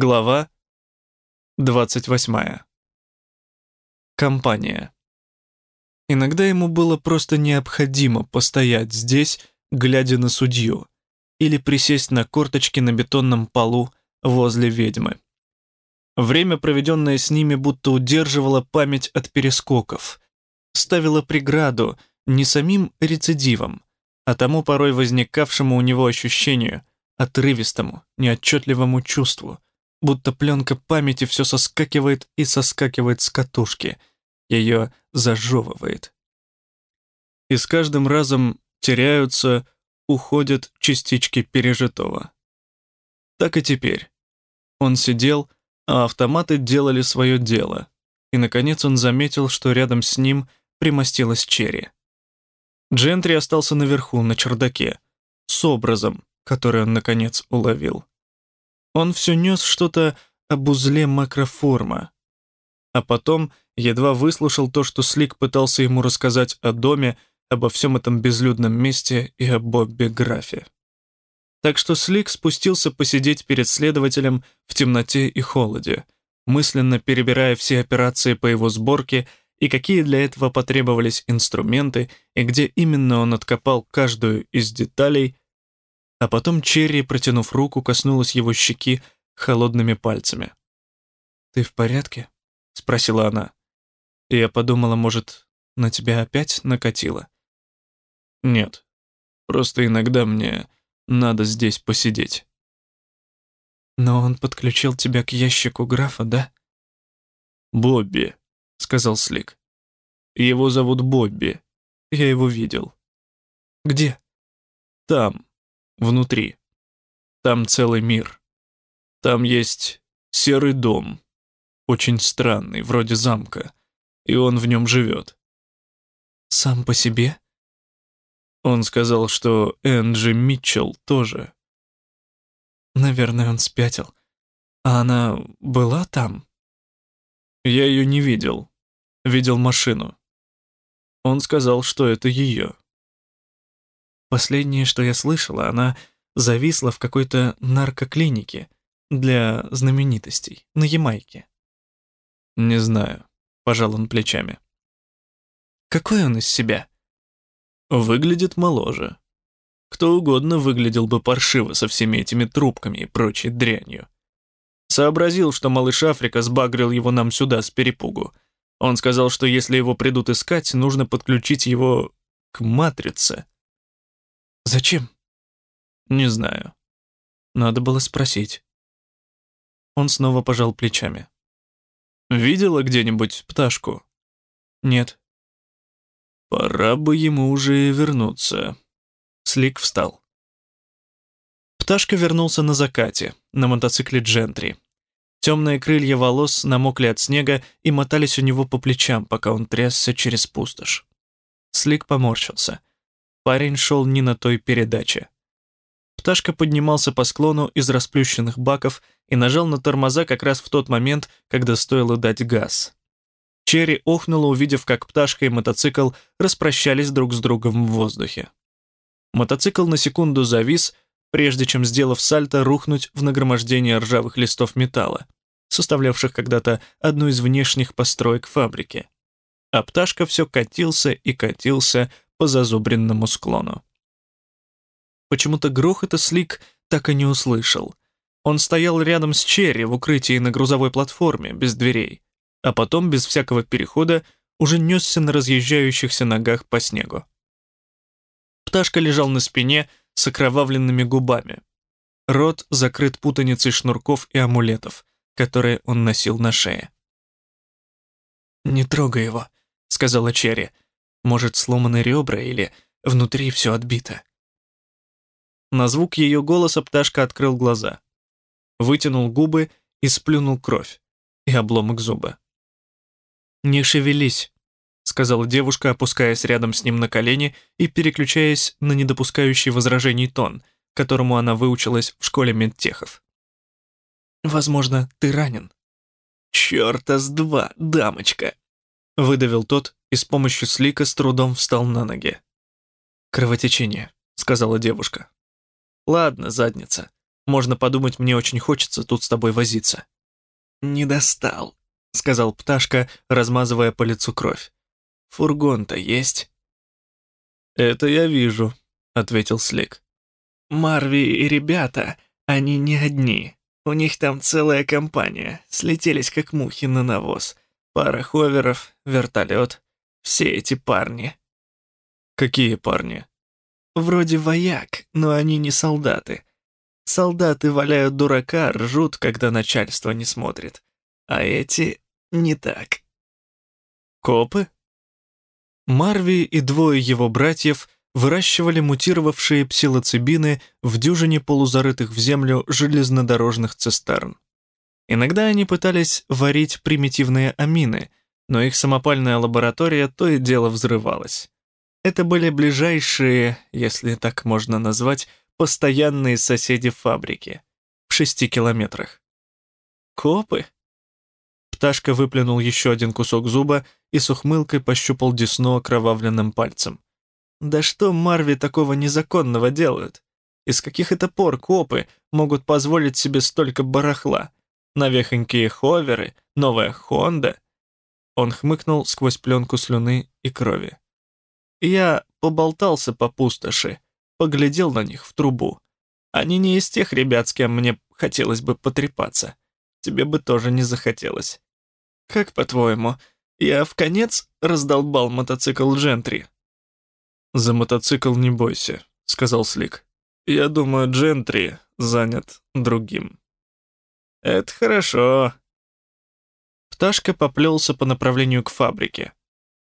Глава 28. Компания. Иногда ему было просто необходимо постоять здесь, глядя на судью, или присесть на корточки на бетонном полу возле ведьмы. Время, проведенное с ними, будто удерживало память от перескоков, ставило преграду не самим рецидивам, а тому порой возникавшему у него ощущению, отрывистому, неотчетливому чувству — будто пленка памяти все соскакивает и соскакивает с катушки, ее зажевывает. И с каждым разом теряются, уходят частички пережитого. Так и теперь. Он сидел, а автоматы делали свое дело, и, наконец, он заметил, что рядом с ним примостилась Черри. Джентри остался наверху, на чердаке, с образом, который он, наконец, уловил. Он все нес что-то об узле макроформа. А потом едва выслушал то, что Слик пытался ему рассказать о доме, обо всем этом безлюдном месте и о Бобби Графе. Так что Слик спустился посидеть перед следователем в темноте и холоде, мысленно перебирая все операции по его сборке и какие для этого потребовались инструменты, и где именно он откопал каждую из деталей, а потом Черри, протянув руку, коснулась его щеки холодными пальцами. «Ты в порядке?» — спросила она. И я подумала, может, на тебя опять накатило? «Нет, просто иногда мне надо здесь посидеть». «Но он подключил тебя к ящику графа, да?» «Бобби», — сказал Слик. «Его зовут Бобби. Я его видел». «Где?» «Там, внутри. Там целый мир. Там есть серый дом, очень странный, вроде замка, и он в нем живет. Сам по себе? Он сказал, что Энджи Митчелл тоже. Наверное, он спятил. А она была там? Я ее не видел. Видел машину. Он сказал, что это ее. Последнее, что я слышала, она зависла в какой-то наркоклинике для знаменитостей на Ямайке. «Не знаю», — пожал он плечами. «Какой он из себя?» «Выглядит моложе. Кто угодно выглядел бы паршиво со всеми этими трубками и прочей дрянью. Сообразил, что малыш Африка сбагрил его нам сюда с перепугу. Он сказал, что если его придут искать, нужно подключить его к матрице». Зачем? Не знаю. Надо было спросить. Он снова пожал плечами. Видела где-нибудь пташку? Нет. Пора бы ему уже вернуться. Слик встал. Пташка вернулся на закате, на мотоцикле Джентри. Темные крылья волос намокли от снега и мотались у него по плечам, пока он трясся через пустошь. Слик поморщился. Парень шел не на той передаче. Пташка поднимался по склону из расплющенных баков и нажал на тормоза как раз в тот момент, когда стоило дать газ. Черри охнула, увидев, как пташка и мотоцикл распрощались друг с другом в воздухе. Мотоцикл на секунду завис, прежде чем, сделав сальто, рухнуть в нагромождение ржавых листов металла, составлявших когда-то одну из внешних построек фабрики. А пташка все катился и катился, по зазубренному склону. Почему-то грохота Слик так и не услышал. Он стоял рядом с Черри в укрытии на грузовой платформе, без дверей, а потом, без всякого перехода, уже несся на разъезжающихся ногах по снегу. Пташка лежал на спине с окровавленными губами. Рот закрыт путаницей шнурков и амулетов, которые он носил на шее. «Не трогай его», — сказала Черри. Может, сломаны ребра или внутри все отбито. На звук ее голоса пташка открыл глаза, вытянул губы и сплюнул кровь и обломок зуба. «Не шевелись», — сказала девушка, опускаясь рядом с ним на колени и переключаясь на недопускающий возражений тон, которому она выучилась в школе медтехов. «Возможно, ты ранен». «Чёрта с два, дамочка!» — выдавил тот, и с помощью слика с трудом встал на ноги. «Кровотечение», — сказала девушка. «Ладно, задница. Можно подумать, мне очень хочется тут с тобой возиться». «Не достал», — сказал пташка, размазывая по лицу кровь. «Фургон-то есть?» «Это я вижу», — ответил Слик. «Марви и ребята, они не одни. У них там целая компания. Слетелись как мухи на навоз. Пара ховеров, вертолет. Все эти парни». «Какие парни?» «Вроде вояк, но они не солдаты. Солдаты валяют дурака, ржут, когда начальство не смотрит. А эти не так». «Копы?» Марви и двое его братьев выращивали мутировавшие псилоцибины в дюжине полузарытых в землю железнодорожных цистерн. Иногда они пытались варить примитивные амины, но их самопальная лаборатория то и дело взрывалась. Это были ближайшие, если так можно назвать, постоянные соседи фабрики в шести километрах. Копы? Пташка выплюнул еще один кусок зуба и с ухмылкой пощупал десну окровавленным пальцем. Да что Марви такого незаконного делают? Из каких это пор копы могут позволить себе столько барахла? Навехонькие ховеры, новая Хонда? Он хмыкнул сквозь пленку слюны и крови. Я поболтался по пустоши, поглядел на них в трубу. Они не из тех ребят, с кем мне хотелось бы потрепаться. Тебе бы тоже не захотелось. «Как по-твоему, я в конец раздолбал мотоцикл Джентри?» «За мотоцикл не бойся», — сказал Слик. «Я думаю, Джентри занят другим». «Это хорошо». Пташка поплелся по направлению к фабрике.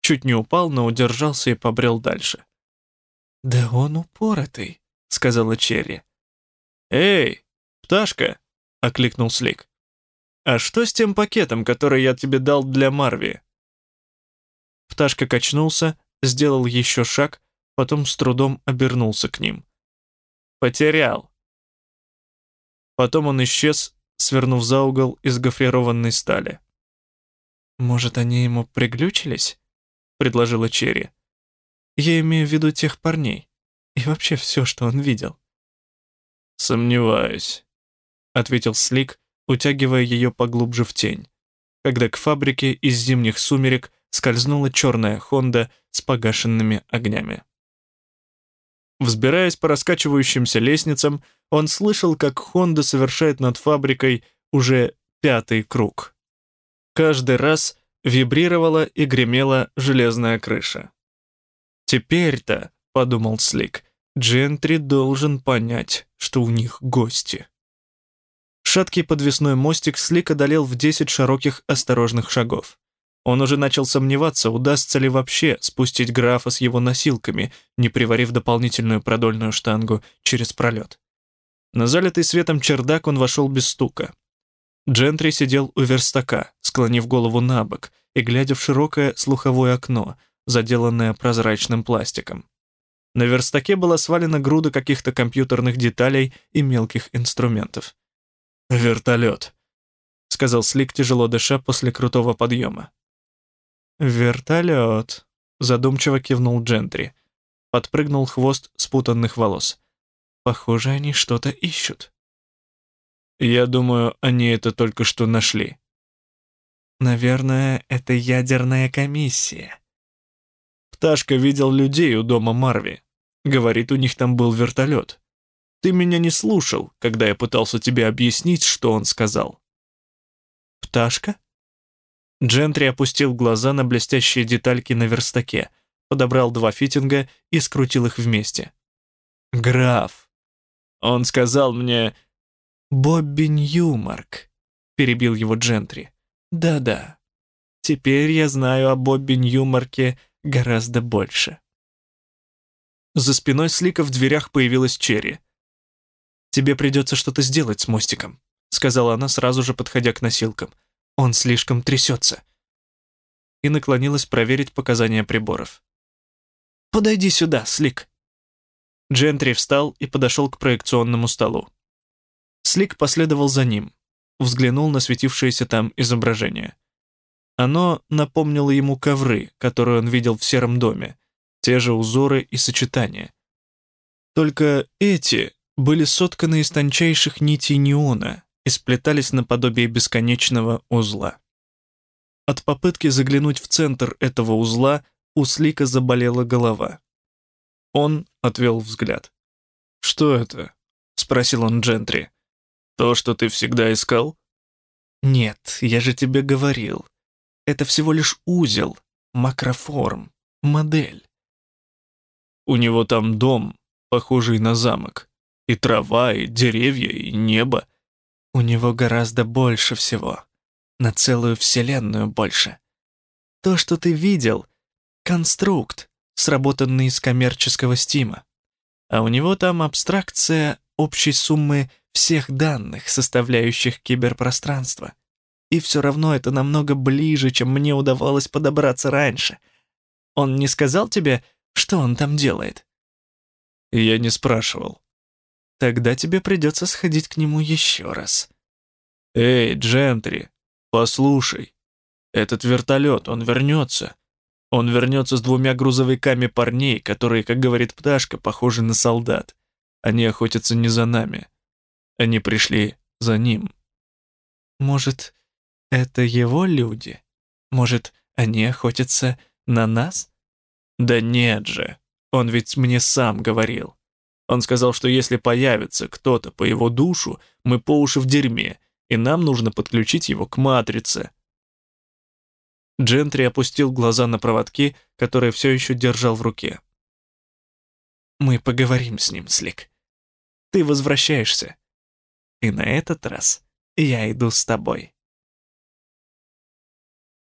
Чуть не упал, но удержался и побрел дальше. «Да он упоротый», — сказала Черри. «Эй, пташка!» — окликнул Слик. «А что с тем пакетом, который я тебе дал для Марви?» Пташка качнулся, сделал еще шаг, потом с трудом обернулся к ним. «Потерял». Потом он исчез, свернув за угол из гофрированной стали. «Может, они ему приглючились?» — предложила Черри. «Я имею в виду тех парней и вообще все, что он видел». «Сомневаюсь», — ответил Слик, утягивая ее поглубже в тень, когда к фабрике из зимних сумерек скользнула черная Хонда с погашенными огнями. Взбираясь по раскачивающимся лестницам, он слышал, как Хонда совершает над фабрикой уже пятый круг. Каждый раз вибрировала и гремела железная крыша. «Теперь-то», — подумал Слик, — «Джентри должен понять, что у них гости». Шаткий подвесной мостик Слик одолел в 10 широких осторожных шагов. Он уже начал сомневаться, удастся ли вообще спустить графа с его носилками, не приварив дополнительную продольную штангу через пролет. На залитый светом чердак он вошел без стука. Джентри сидел у верстака, склонив голову на бок и глядя в широкое слуховое окно, заделанное прозрачным пластиком. На верстаке была свалена груда каких-то компьютерных деталей и мелких инструментов. «Вертолет», — сказал Слик, тяжело дыша после крутого подъема. «Вертолет», — задумчиво кивнул Джентри. Подпрыгнул хвост спутанных волос. «Похоже, они что-то ищут». «Я думаю, они это только что нашли». «Наверное, это ядерная комиссия». Пташка видел людей у дома Марви. Говорит, у них там был вертолет. Ты меня не слушал, когда я пытался тебе объяснить, что он сказал». «Пташка?» Джентри опустил глаза на блестящие детальки на верстаке, подобрал два фитинга и скрутил их вместе. «Граф!» Он сказал мне... «Бобби Ньюмарк», — перебил его Джентри. «Да-да, теперь я знаю о Бобби Ньюмарке гораздо больше». За спиной Слика в дверях появилась Черри. «Тебе придется что-то сделать с мостиком», — сказала она, сразу же подходя к носилкам. «Он слишком трясется». И наклонилась проверить показания приборов. «Подойди сюда, Слик». Джентри встал и подошел к проекционному столу. Слик последовал за ним, взглянул на светившееся там изображение. Оно напомнило ему ковры, которые он видел в сером доме, те же узоры и сочетания. Только эти были сотканы из тончайших нитей неона и сплетались наподобие бесконечного узла. От попытки заглянуть в центр этого узла у Слика заболела голова. Он отвел взгляд. «Что это?» — спросил он Джентри. «То, что ты всегда искал?» «Нет, я же тебе говорил. Это всего лишь узел, макроформ, модель». «У него там дом, похожий на замок. И трава, и деревья, и небо». «У него гораздо больше всего. На целую вселенную больше. То, что ты видел — конструкт, сработанный из коммерческого стима. А у него там абстракция общей суммы всех данных, составляющих киберпространство. И все равно это намного ближе, чем мне удавалось подобраться раньше. Он не сказал тебе, что он там делает? Я не спрашивал. Тогда тебе придется сходить к нему еще раз. Эй, Джентри, послушай. Этот вертолет, он вернется. Он вернется с двумя грузовиками парней, которые, как говорит пташка, похожи на солдат. Они охотятся не за нами. Они пришли за ним. Может, это его люди? Может, они охотятся на нас? Да нет же. Он ведь мне сам говорил. Он сказал, что если появится кто-то по его душу, мы по уши в дерьме, и нам нужно подключить его к матрице. Джентри опустил глаза на проводки, которые все еще держал в руке. «Мы поговорим с ним, Слик. Ты возвращаешься. И на этот раз я иду с тобой».